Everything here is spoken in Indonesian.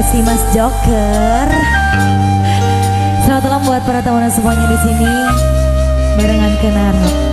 kasih Mas Joker. Selamat malam buat para tamu semuanya di sini. Barengan kenarap.